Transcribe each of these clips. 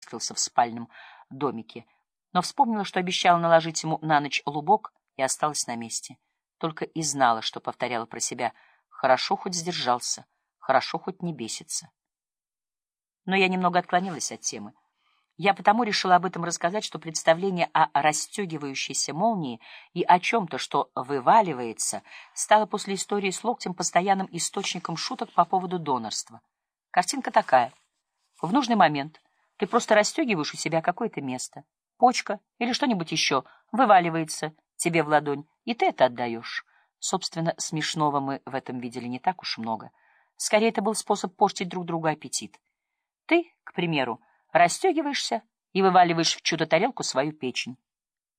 скрылся в спальном домике, но вспомнила, что обещала наложить ему на ночь лубок, и осталась на месте. Только и знала, что повторяла про себя «хорошо хоть сдержался, хорошо хоть не бесится». Но я немного отклонилась от темы. Я потому решила об этом рассказать, что представление о расстегивающейся молнии и о чем-то, что вываливается, стало после истории с локтем постоянным источником шуток по поводу донорства. Картинка такая. В нужный момент ты просто расстегиваешь у себя какое-то место, почка или что-нибудь еще, вываливается тебе в ладонь, и ты это отдаешь. Собственно, смешного мы в этом видели не так уж много. Скорее, это был способ портить друг другу аппетит. Ты, к примеру, расстегиваешься и вываливаешь в чудо-тарелку свою печень.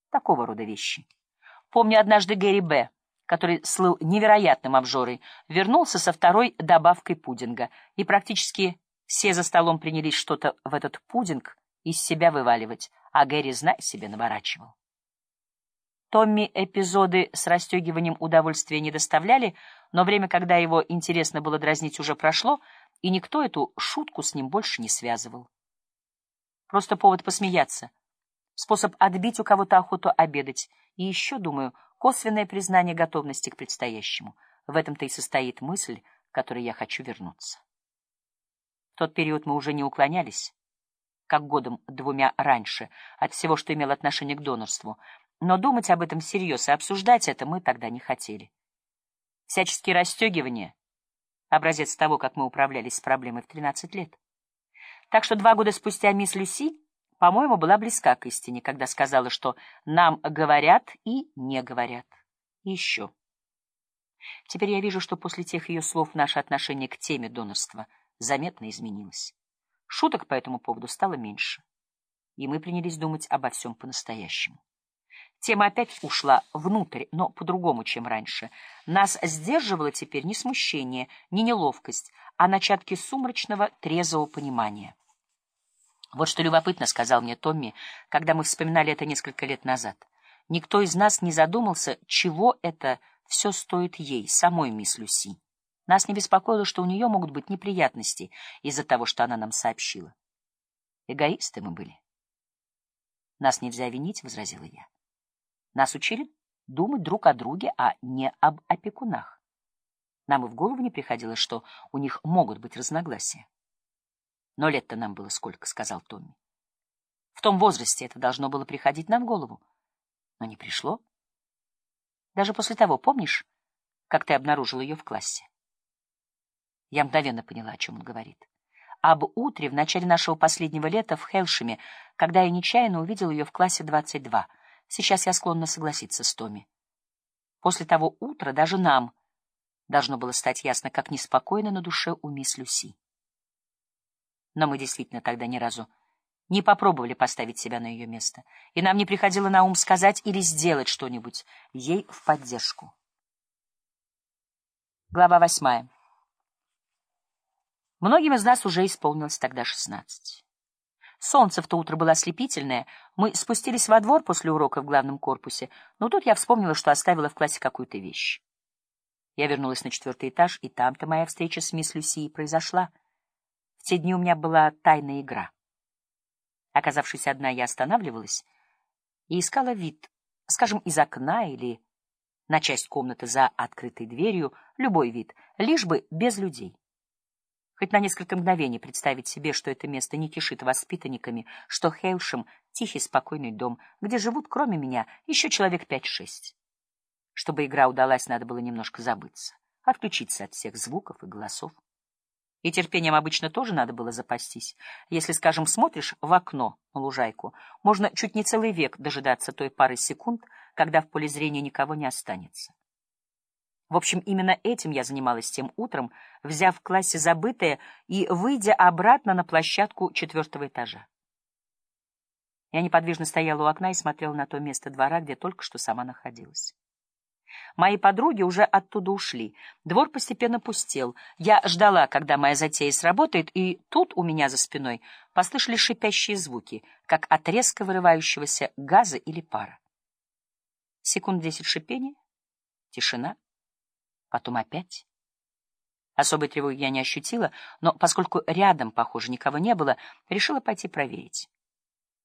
Такого рода вещи. Помню однажды Гэри Б., который слыл невероятным обжорой, вернулся со второй добавкой пудинга, и практически все за столом принялись что-то в этот пудинг из себя вываливать, а Гэри, знай себе, наворачивал. Томми эпизоды с расстегиванием удовольствия не доставляли, но время, когда его интересно было дразнить, уже прошло, и никто эту шутку с ним больше не связывал. Просто повод посмеяться. Способ отбить у кого-то охоту обедать. И еще, думаю, косвенное признание готовности к предстоящему. В этом-то и состоит мысль, к которой я хочу вернуться. Тот период мы уже не уклонялись, как годом двумя раньше, от всего, что имело отношение к донорству. Но думать об этом всерьез и обсуждать это мы тогда не хотели. Всяческие расстегивания — образец того, как мы управлялись с проблемой в 13 лет. Так что два года спустя мисс Люси, по-моему, была близка к истине, когда сказала, что нам говорят и не говорят. Еще. Теперь я вижу, что после тех ее слов наше отношение к теме донорства заметно изменилось. Шуток по этому поводу стало меньше, и мы принялись думать обо всем по-настоящему. Тема опять ушла внутрь, но по-другому, чем раньше. Нас сдерживало теперь не смущение, не неловкость, а начатки сумрачного, трезвого понимания. Вот что любопытно, — сказал мне Томми, когда мы вспоминали это несколько лет назад. Никто из нас не задумался, чего это все стоит ей, самой мисс Люси. Нас не беспокоило, что у нее могут быть неприятности из-за того, что она нам сообщила. Эгоисты мы были. Нас нельзя винить, — возразила я. Нас учили думать друг о друге, а не об опекунах. Нам и в голову не приходило, что у них могут быть разногласия. Но лет-то нам было сколько, — сказал Томми. В том возрасте это должно было приходить нам в голову. Но не пришло. Даже после того, помнишь, как ты обнаружил ее в классе? Я мгновенно поняла, о чем он говорит. Об утре в начале нашего последнего лета в Хелшеме, когда я нечаянно увидел ее в классе 22. Сейчас я склонна согласиться с Томми. После того утра даже нам должно было стать ясно, как неспокойно на душе у мисс Люси. Но мы действительно тогда ни разу не попробовали поставить себя на ее место, и нам не приходило на ум сказать или сделать что-нибудь ей в поддержку. Глава восьмая. Многим из нас уже исполнилось тогда шестнадцать. Солнце в то утро было ослепительное. Мы спустились во двор после урока в главном корпусе, но тут я вспомнила, что оставила в классе какую-то вещь. Я вернулась на четвертый этаж, и там-то моя встреча с мисс Люси произошла. В те дни у меня была тайная игра. Оказавшись одна, я останавливалась и искала вид, скажем, из окна или на часть комнаты за открытой дверью, любой вид, лишь бы без людей. Хоть на несколько мгновений представить себе, что это место не кишит воспитанниками, что Хейлшем — тихий, спокойный дом, где живут, кроме меня, еще человек пять-шесть. Чтобы игра удалась, надо было немножко забыться, отключиться от всех звуков и голосов. И терпением обычно тоже надо было запастись. Если, скажем, смотришь в окно на лужайку, можно чуть не целый век дожидаться той пары секунд, когда в поле зрения никого не останется. В общем, именно этим я занималась тем утром, взяв в классе забытое и выйдя обратно на площадку четвертого этажа. Я неподвижно стояла у окна и смотрела на то место двора, где только что сама находилась. Мои подруги уже оттуда ушли. Двор постепенно пустел. Я ждала, когда моя затея сработает, и тут у меня за спиной послышались шипящие звуки, как от резко вырывающегося газа или пара. Секунд десять шипения, тишина, потом опять. Особой тревоги я не ощутила, но поскольку рядом, похоже, никого не было, решила пойти проверить.